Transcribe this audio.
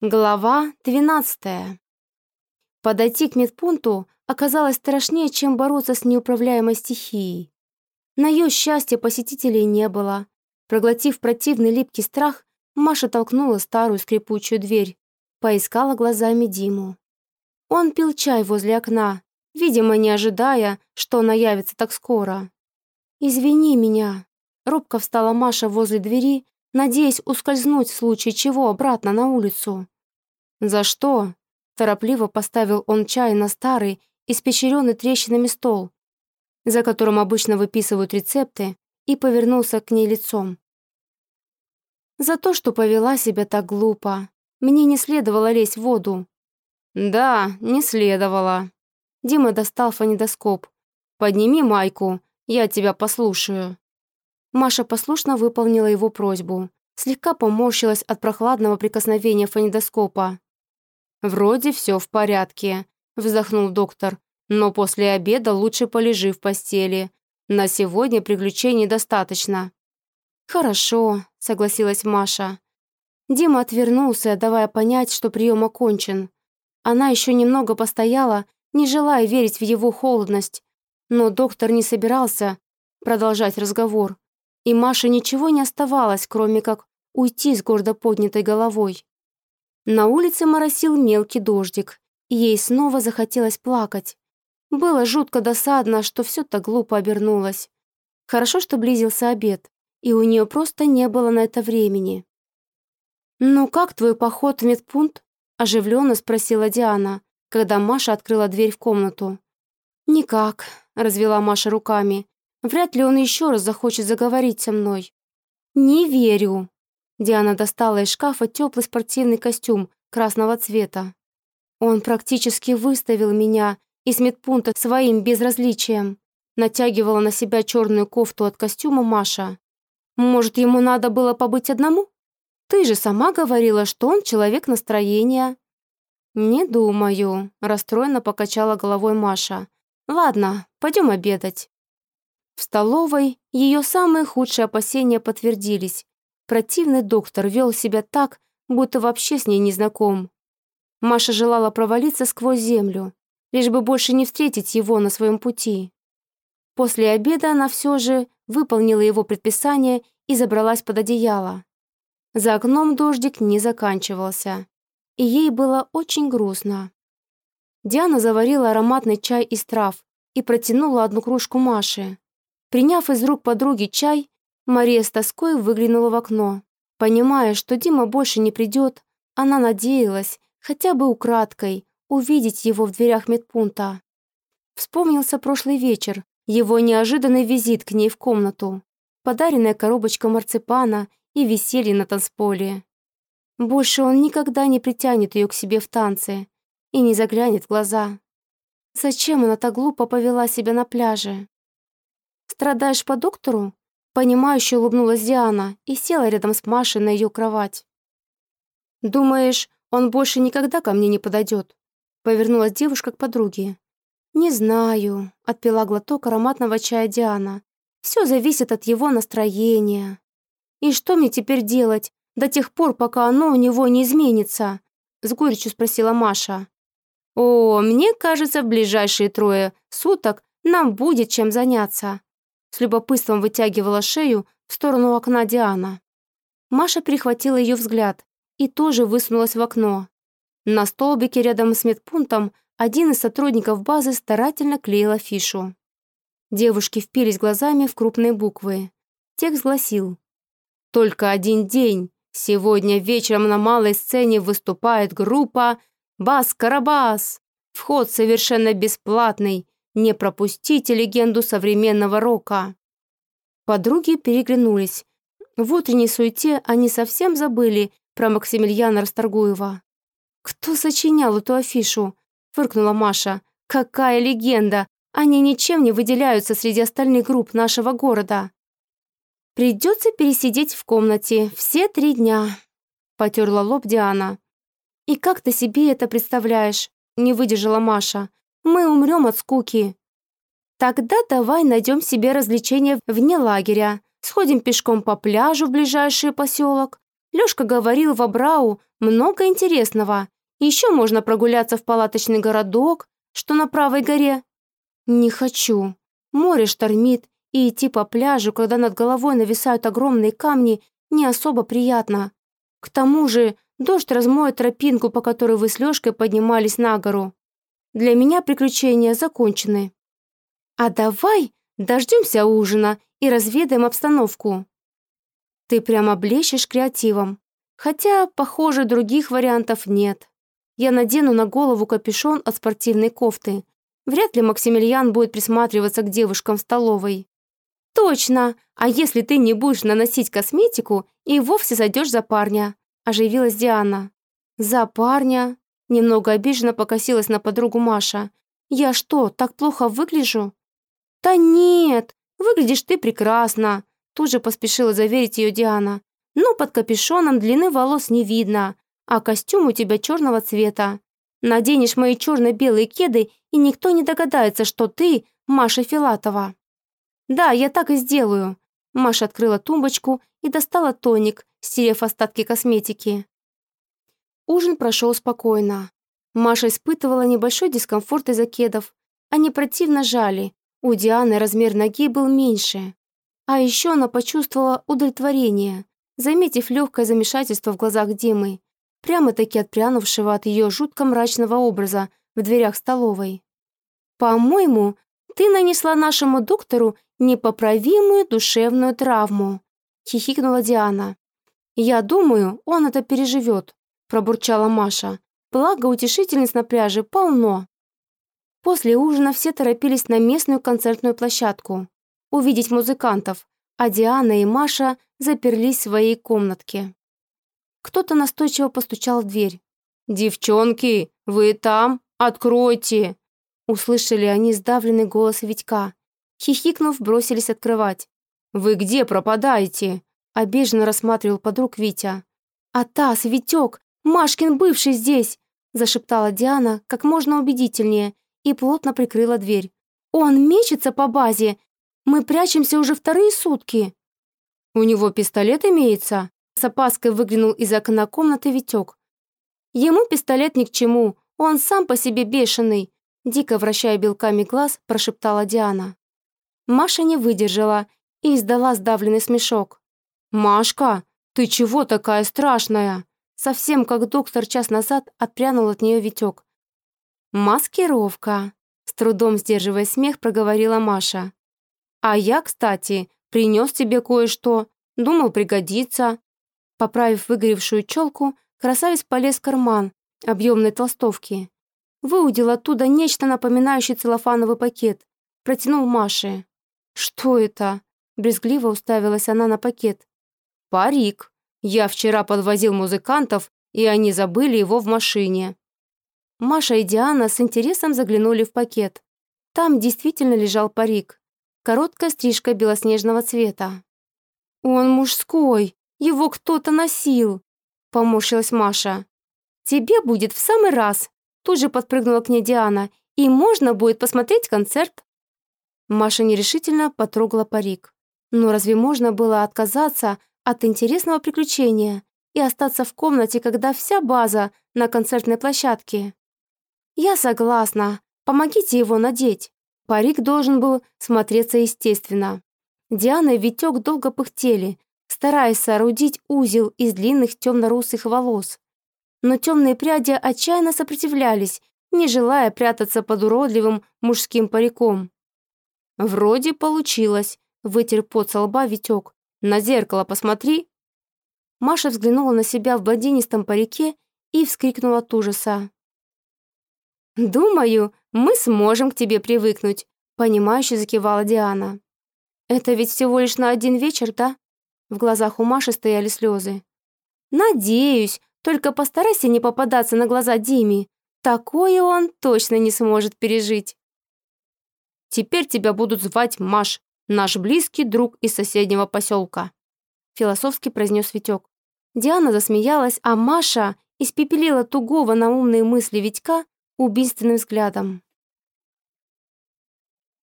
Глава 12. Подойти к медпункту оказалось страшнее, чем бороться с неуправляемой стихией. На ее счастье посетителей не было. Проглотив противный липкий страх, Маша толкнула старую скрипучую дверь, поискала глазами Диму. Он пил чай возле окна, видимо, не ожидая, что она явится так скоро. «Извини меня», — робко встала Маша возле двери, надеясь ускользнуть в случае чего обратно на улицу. «За что?» Торопливо поставил он чай на старый, испещренный трещинами стол, за которым обычно выписывают рецепты, и повернулся к ней лицом. «За то, что повела себя так глупо. Мне не следовало лезть в воду». «Да, не следовало». Дима достал фонедоскоп. «Подними майку, я тебя послушаю». Маша послушно выполнила его просьбу. Слегка поморщилась от прохладного прикосновения фонедоскопа. «Вроде все в порядке», — вздохнул доктор. «Но после обеда лучше полежи в постели. На сегодня приключений достаточно». «Хорошо», — согласилась Маша. Дима отвернулся, давая понять, что прием окончен. Она еще немного постояла, не желая верить в его холодность. Но доктор не собирался продолжать разговор и Маше ничего не оставалось, кроме как уйти с гордо поднятой головой. На улице моросил мелкий дождик, и ей снова захотелось плакать. Было жутко досадно, что все так глупо обернулось. Хорошо, что близился обед, и у нее просто не было на это времени. «Ну как твой поход в медпункт?» – оживленно спросила Диана, когда Маша открыла дверь в комнату. «Никак», – развела Маша руками. Вряд ли он еще раз захочет заговорить со мной. Не верю. Диана достала из шкафа теплый спортивный костюм красного цвета. Он практически выставил меня из медпункта своим безразличием. Натягивала на себя черную кофту от костюма Маша. Может, ему надо было побыть одному? Ты же сама говорила, что он человек настроения. Не думаю, расстроенно покачала головой Маша. Ладно, пойдем обедать. В столовой ее самые худшие опасения подтвердились. Противный доктор вел себя так, будто вообще с ней не знаком. Маша желала провалиться сквозь землю, лишь бы больше не встретить его на своем пути. После обеда она все же выполнила его предписание и забралась под одеяло. За окном дождик не заканчивался, и ей было очень грустно. Диана заварила ароматный чай из трав и протянула одну кружку Маше. Приняв из рук подруги чай, Мария с тоской выглянула в окно. Понимая, что Дима больше не придет, она надеялась, хотя бы украдкой, увидеть его в дверях медпункта. Вспомнился прошлый вечер, его неожиданный визит к ней в комнату, подаренная коробочка марципана и веселье на танцполе. Больше он никогда не притянет ее к себе в танце и не заглянет в глаза. Зачем она так глупо повела себя на пляже? «Страдаешь по доктору?» Понимающе улыбнулась Диана и села рядом с Машей на ее кровать. «Думаешь, он больше никогда ко мне не подойдет?» Повернулась девушка к подруге. «Не знаю», — отпила глоток ароматного чая Диана. «Все зависит от его настроения. И что мне теперь делать до тех пор, пока оно у него не изменится?» С горечью спросила Маша. «О, мне кажется, в ближайшие трое суток нам будет чем заняться», с любопытством вытягивала шею в сторону окна Диана. Маша перехватила ее взгляд и тоже высунулась в окно. На столбике рядом с медпунктом один из сотрудников базы старательно клеил афишу. Девушки впились глазами в крупные буквы. Текст гласил «Только один день. Сегодня вечером на малой сцене выступает группа «Бас-Карабас». Вход совершенно бесплатный. Не пропустите легенду современного рока. Подруги переглянулись. В утренней суете они совсем забыли про Максимилиана Расторгуева. «Кто сочинял эту афишу?» – фыркнула Маша. «Какая легенда! Они ничем не выделяются среди остальных групп нашего города». «Придется пересидеть в комнате все три дня», – потерла лоб Диана. «И как ты себе это представляешь?» – не выдержала Маша. Мы умрем от скуки. Тогда давай найдем себе развлечения вне лагеря. Сходим пешком по пляжу в ближайший поселок. Лёшка говорил в Абрау много интересного. Еще можно прогуляться в палаточный городок, что на правой горе. Не хочу. Море штормит, и идти по пляжу, когда над головой нависают огромные камни, не особо приятно. К тому же дождь размоет тропинку, по которой вы с Лёшкой поднимались на гору. Для меня приключения закончены. А давай дождемся ужина и разведаем обстановку. Ты прямо блещешь креативом. Хотя, похоже, других вариантов нет. Я надену на голову капюшон от спортивной кофты. Вряд ли Максимилиан будет присматриваться к девушкам в столовой. «Точно! А если ты не будешь наносить косметику и вовсе сойдешь за парня?» – оживилась Диана. «За парня?» – немного обиженно покосилась на подругу Маша. «Я что, так плохо выгляжу?» «Да нет, выглядишь ты прекрасно», – тут же поспешила заверить ее Диана. «Но под капюшоном длины волос не видно, а костюм у тебя черного цвета. Наденешь мои черно-белые кеды, и никто не догадается, что ты Маша Филатова». «Да, я так и сделаю». Маша открыла тумбочку и достала тоник, стерев остатки косметики. Ужин прошел спокойно. Маша испытывала небольшой дискомфорт из-за кедов. Они противно жали. У Дианы размер ноги был меньше. А еще она почувствовала удовлетворение, заметив легкое замешательство в глазах Димы, прямо-таки отпрянувшего от ее жутко мрачного образа в дверях столовой. «По-моему, ты нанесла нашему доктору непоправимую душевную травму», — хихикнула Диана. «Я думаю, он это переживет», — пробурчала Маша. «Благо утешительниц на пляже полно». После ужина все торопились на местную концертную площадку увидеть музыкантов, а Диана и Маша заперлись в своей комнатке. Кто-то настойчиво постучал в дверь. «Девчонки, вы там? Откройте!» Услышали они сдавленный голос Витька. Хихикнув, бросились открывать. «Вы где пропадаете?» Обиженно рассматривал подруг Витя. «Атас, Витек, Машкин бывший здесь!» зашептала Диана как можно убедительнее и плотно прикрыла дверь. «Он мечется по базе! Мы прячемся уже вторые сутки!» «У него пистолет имеется?» С опаской выглянул из окна комнаты Витек. «Ему пистолет ни к чему, он сам по себе бешеный!» Дико вращая белками глаз, прошептала Диана. Маша не выдержала и издала сдавленный смешок. «Машка, ты чего такая страшная?» Совсем как доктор час назад отпрянул от нее Витек. «Маскировка», — с трудом сдерживая смех, проговорила Маша. «А я, кстати, принес тебе кое-что. Думал, пригодится». Поправив выгоревшую челку, красавец полез в карман объемной толстовки. Выудил оттуда нечто напоминающее целлофановый пакет. Протянул Маше. «Что это?» Брезгливо уставилась она на пакет. «Парик. Я вчера подвозил музыкантов, и они забыли его в машине». Маша и Диана с интересом заглянули в пакет. Там действительно лежал парик. Короткая стрижка белоснежного цвета. «Он мужской, его кто-то носил», — поморщилась Маша. «Тебе будет в самый раз», — тут же подпрыгнула к ней Диана, «и можно будет посмотреть концерт». Маша нерешительно потрогала парик. Но разве можно было отказаться от интересного приключения и остаться в комнате, когда вся база на концертной площадке? «Я согласна. Помогите его надеть». Парик должен был смотреться естественно. Диана и Витек долго пыхтели, стараясь соорудить узел из длинных темно-русых волос. Но темные пряди отчаянно сопротивлялись, не желая прятаться под уродливым мужским париком. «Вроде получилось», — вытер пот со лба Витек. «На зеркало посмотри». Маша взглянула на себя в блондинистом парике и вскрикнула от ужаса. «Думаю, мы сможем к тебе привыкнуть», — понимающе закивала Диана. «Это ведь всего лишь на один вечер, да?» В глазах у Маши стояли слезы. «Надеюсь, только постарайся не попадаться на глаза Диме. Такое он точно не сможет пережить». Теперь тебя будут звать Маш, наш близкий друг из соседнего поселка», философски произнес Витек. Диана засмеялась, а Маша испепелила тугого на умные мысли Витька убийственным взглядом.